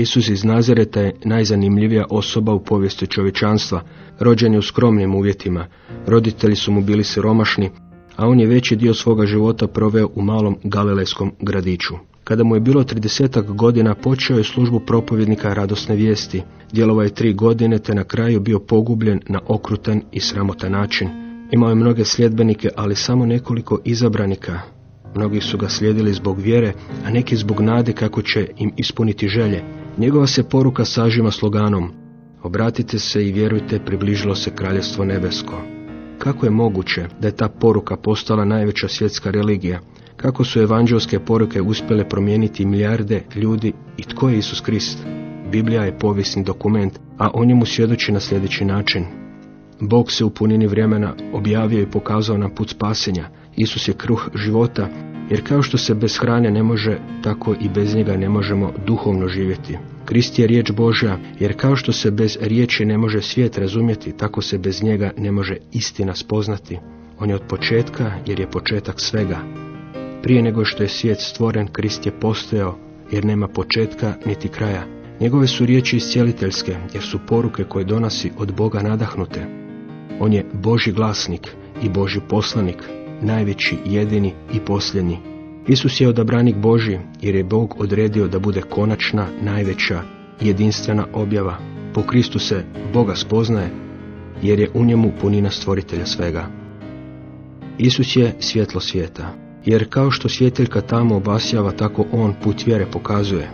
Isus iz Nazareta je najzanimljivija osoba u povijesti čovječanstva, rođen je u skromnim uvjetima, roditelji su mu bili siromašni, a on je veći dio svoga života proveo u malom galilejskom gradiću. Kada mu je bilo 30 godina počeo je službu propovjednika radosne vijesti. Djelovao je tri godine te na kraju bio pogubljen na okrutan i sramotan način. Imao je mnoge sljedbenike, ali samo nekoliko izabranika. Mnogi su ga slijedili zbog vjere, a neki zbog nade kako će im ispuniti želje. Njegova se poruka sažima sloganom Obratite se i vjerujte, približilo se kraljestvo nebesko. Kako je moguće da je ta poruka postala najveća svjetska religija? Kako su evanđelske poruke uspjele promijeniti milijarde ljudi i tko je Isus Krist? Biblija je povijesni dokument, a o njemu svjedoči na sljedeći način. Bog se u punini vremena objavio i pokazao nam put spasenja. Isus je kruh života, jer kao što se bez hrane ne može, tako i bez njega ne možemo duhovno živjeti. Krist je riječ Božja, jer kao što se bez riječi ne može svijet razumjeti, tako se bez njega ne može istina spoznati. On je od početka, jer je početak svega. Prije nego što je svijet stvoren, Krist je postojao, jer nema početka niti kraja. Njegove su riječi iscijeliteljske, jer su poruke koje donosi od Boga nadahnute. On je Boži glasnik i Boži poslanik, najveći, jedini i posljednji. Isus je odabranik Boži, jer je Bog odredio da bude konačna, najveća, jedinstvena objava. Po Kristu se Boga spoznaje, jer je u njemu punina stvoritelja svega. Isus je svjetlo svijeta, jer kao što svjetiljka tamo obasjava, tako on put vjere pokazuje.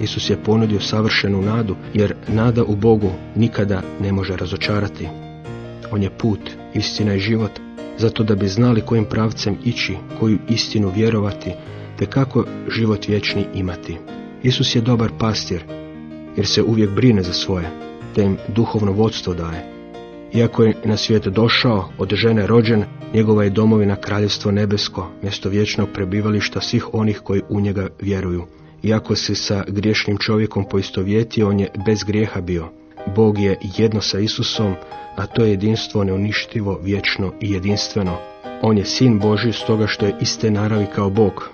Isus je ponudio savršenu nadu, jer nada u Bogu nikada ne može razočarati. On je put, istina i život, zato da bi znali kojim pravcem ići, koju istinu vjerovati, te kako život vječni imati. Isus je dobar pastir, jer se uvijek brine za svoje, te im duhovno vodstvo daje. Iako je na svijet došao, od žene rođen, njegova je domovina kraljevstvo nebesko, mjesto vječnog prebivališta svih onih koji u njega vjeruju. Iako se sa griješnim čovjekom poistovjetio, on je bez grijeha bio. Bog je jedno sa Isusom, a to je jedinstvo neuništivo, vječno i jedinstveno. On je sin Boži stoga što je iste naravi kao Bog.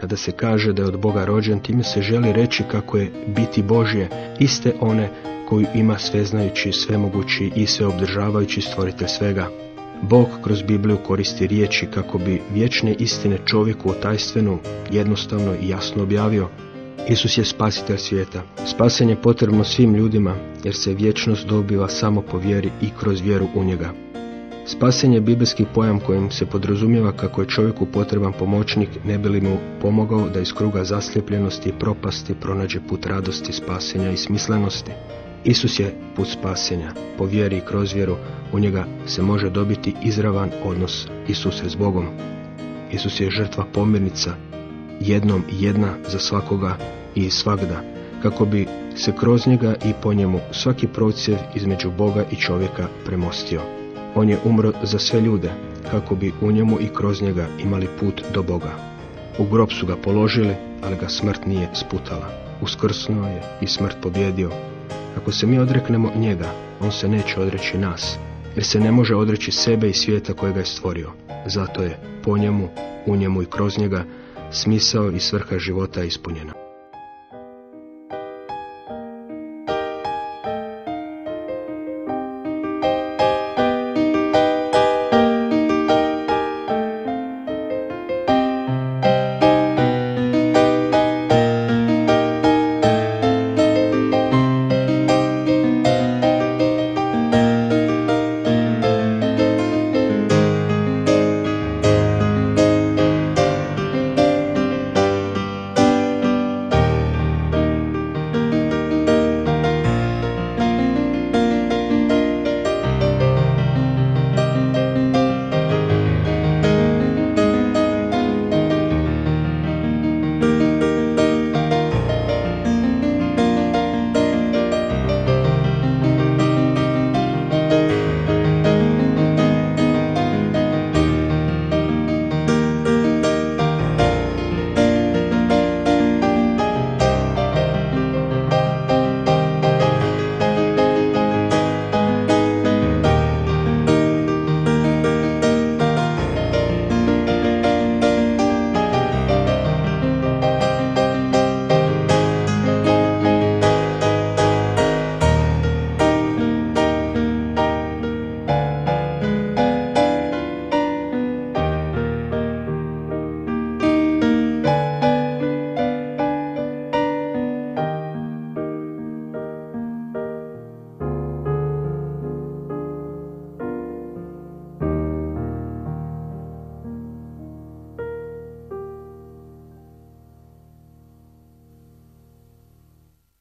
Kada se kaže da je od Boga rođen, time se želi reći kako je biti Božje, iste one koju ima sveznajući, svemogući i sveobdržavajući stvoritelj svega. Bog kroz Bibliju koristi riječi kako bi vječne istine čovjeku u tajstvenu jednostavno i jasno objavio. Isus je spasitelj svijeta. Spasenje je potrebno svim ljudima, jer se vječnost dobiva samo po vjeri i kroz vjeru u njega. Spasenje je biblijski pojam kojim se podrazumijeva kako je čovjeku potreban pomoćnik ne bi li mu pomogao da iz kruga zasljepljenosti i propasti pronađe put radosti, spasenja i smislenosti. Isus je put spasenja. Po vjeri i kroz vjeru u njega se može dobiti izravan odnos Isuse s Bogom. Isus je žrtva pomirnica, jednom jedna za svakoga i svagda, kako bi se kroz njega i po njemu svaki procjev između Boga i čovjeka premostio. On je umro za sve ljude, kako bi u njemu i kroz njega imali put do Boga. U grob su ga položili, ali ga smrt nije sputala. Uskrsnuo je i smrt pobjedio. Ako se mi odreknemo njega, on se neće odreći nas, jer se ne može odreći sebe i svijeta kojega je stvorio. Zato je po njemu, u njemu i kroz njega smisao i svrha života ispunjena.